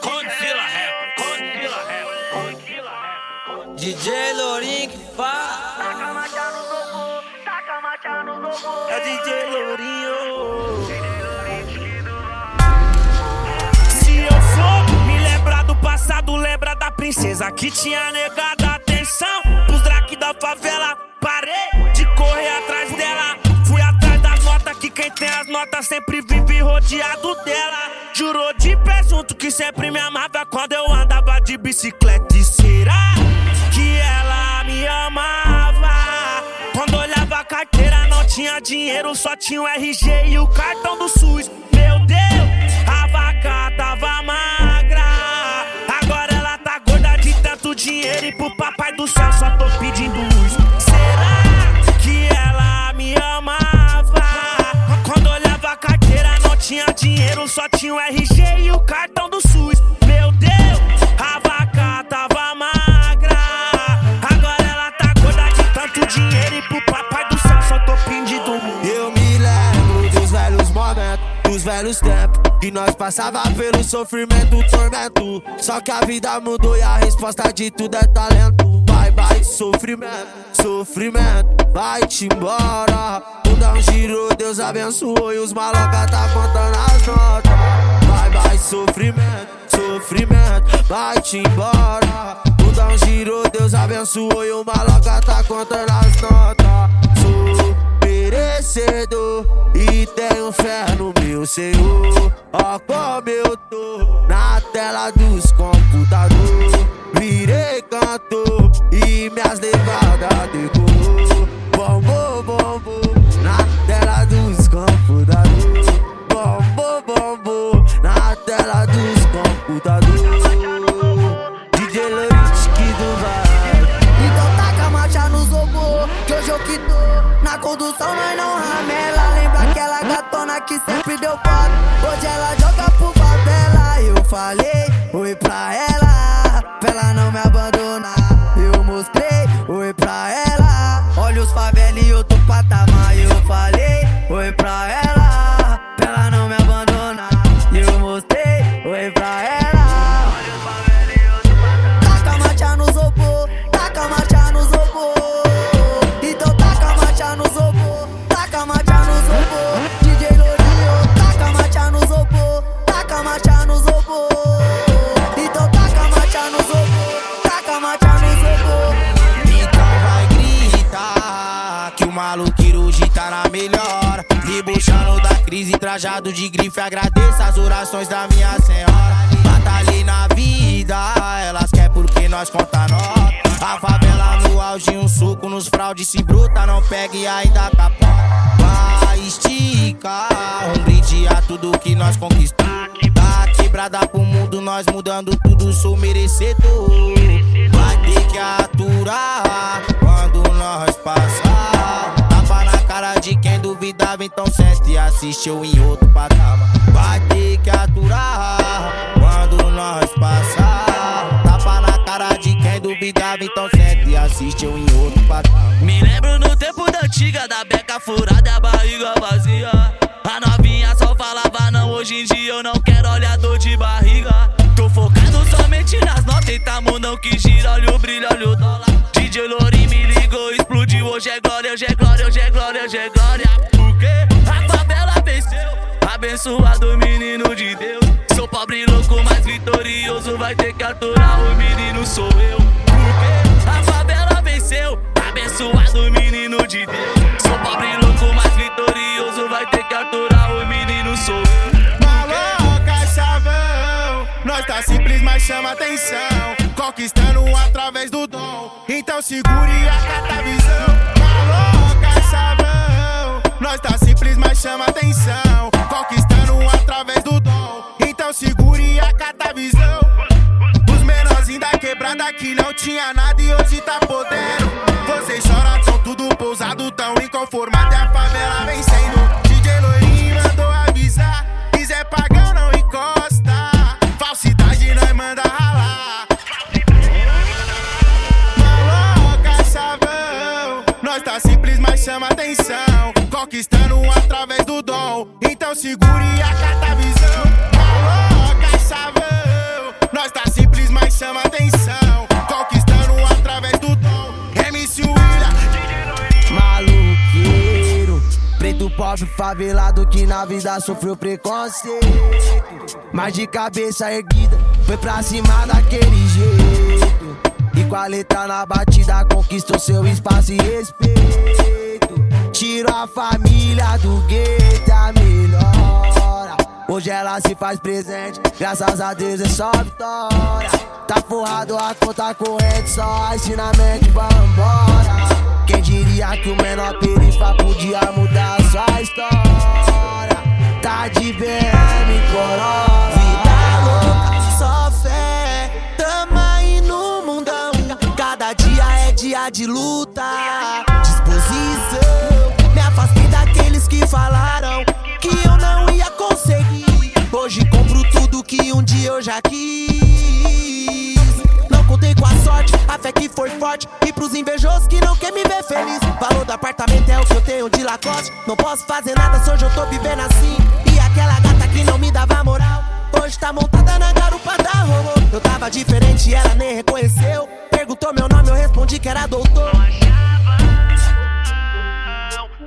Condzilla Rap, Condzilla Rap, Condzilla Rap. DJ Lourinho que faz. Taca macha no zobo, taca macha no zobo. É DJ Lourinho. Se eu for me lembrar do passado, lembra da princesa que tinha negado a atenção. Pros drake da favela, parei de correr atrás dela. Fui atrás das notas que quem tem as notas sempre vive rodeado dela. Jurou de pé junto que sempre me amava quando eu andava de bicicleta. E será que ela me amava? Quando olhava a carteira, não tinha dinheiro, só tinha o RG e o cartão do SUS. Meu Deus, a vaca tava magra. Agora ela tá gorda de tanto dinheiro e pro papai do céu só tô pedindo luz. Tinha dinheiro, só tinha o RG e o cartão do SUS. Meu Deus, a vaca tava magra. Agora ela tá gorda de tanto dinheiro e pro papai do céu só tô pedindo luz. Eu me lembro dos velhos momentos, dos velhos tempos. Que nós passava pelo sofrimento, tormento. Só que a vida mudou e a resposta de tudo é talento. Vai, vai, sofrimento, sofrimento, vai-te embora. Mundão girou, Deus abençoou e os maloca tá contando as notas. Vai, vai, sofrimento, sofrimento, vai-te embora. Mundão girou, Deus abençoou e o maloca tá contando as notas. Sou merecedor e tenho fé no meu Senhor. Ó, como eu tô na tela dos computadores. Virei cantor Na tela dos computadores. DJ Lorix que do vai. Então taca a marcha no zobo, que hoje eu que tô Na condução nós não ramela Lembra aquela gatona que sempre deu foto Hoje ela joga pro favela Eu falei oi pra ela Pra ela não me abandonar Eu mostrei oi pra ela Olha os favela e outro patamar Eu falei maluqueiro hoje tá na melhor. Debuxando da crise, trajado de grife. Agradeço as orações da minha senhora. Batalhei na vida, elas querem porque nós conta nota. A favela no auge, um suco nos fraudes. Se bruta, não pega e ainda capota. Vai esticar, um brinde a tudo que nós conquistamos. Da quebrada pro mundo, nós mudando tudo, sou merecedor. Vai ter que e assiste eu em outro patamar. Vai ter que aturar quando nós passar. Tapa na cara de quem duvidava, então sente e assiste eu em outro patamar. Me lembro no tempo da antiga, da beca furada e a barriga vazia. A novinha só falava não, hoje em dia eu não quero olhar dor de barriga. Tô focado somente nas notas, eita mundão que gira, olha o abençoado menino de Deus. Sou pobre louco, mas vitorioso, vai ter que aturar, o menino sou eu. Porque a favela venceu, abençoado menino de Deus. Sou pobre louco, mas vitorioso, vai ter que aturar, o menino sou eu. Maloca, chavão, nós tá simples, mas chama atenção. Conquistando através do dom, então segure a visão. Maloca, chavão, nós tá simples, mas chama atenção. Tinha nada e hoje tá podendo. Vocês choram, são tudo pousado, tão inconformado e a favela vencendo. DJ Loirinho mandou avisar, quiser pagar não encosta. Falsidade nós manda ralar. Maloca, chavão, nós tá simples, mas chama atenção. Conquistando através do dom, então segure a visão. Maloca, chavão. chama atenção. Preto pobre favelado que na vida sofreu preconceito. Mas de cabeça erguida, foi pra cima daquele jeito. E com a letra na batida conquistou seu espaço e respeito. Tirou a família do gueto, a melhora. Hoje ela se faz presente, graças a Deus é só vitória. Tá forrado a conta corrente, só ensinamento, vambora. Quem diria que o menor perifa podia mudar sua história? Tá de BM, Corolla. Vida louca, só fé. Tamo aí no mundão. Cada dia é dia de luta. Disposição. Me afastei daqueles que falaram que eu não ia conseguir. Hoje compro tudo que um dia eu já quis foi forte. E pros invejosos que não quer me ver feliz. Valor do apartamento é o que eu tenho de Lacoste. Não posso fazer nada se hoje eu tô vivendo assim. E aquela gata que não me dava moral. Hoje tá montada na garupa da Romo. Eu tava diferente, ela nem reconheceu. Perguntou meu nome, eu respondi que era doutor.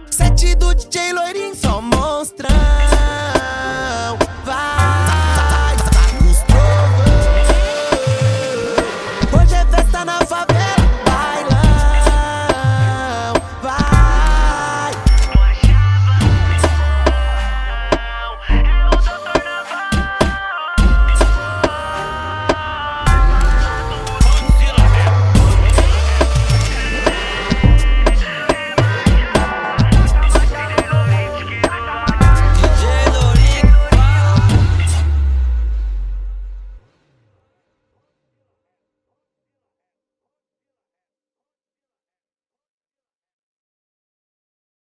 Sete do DJ loirinho, só monstrão.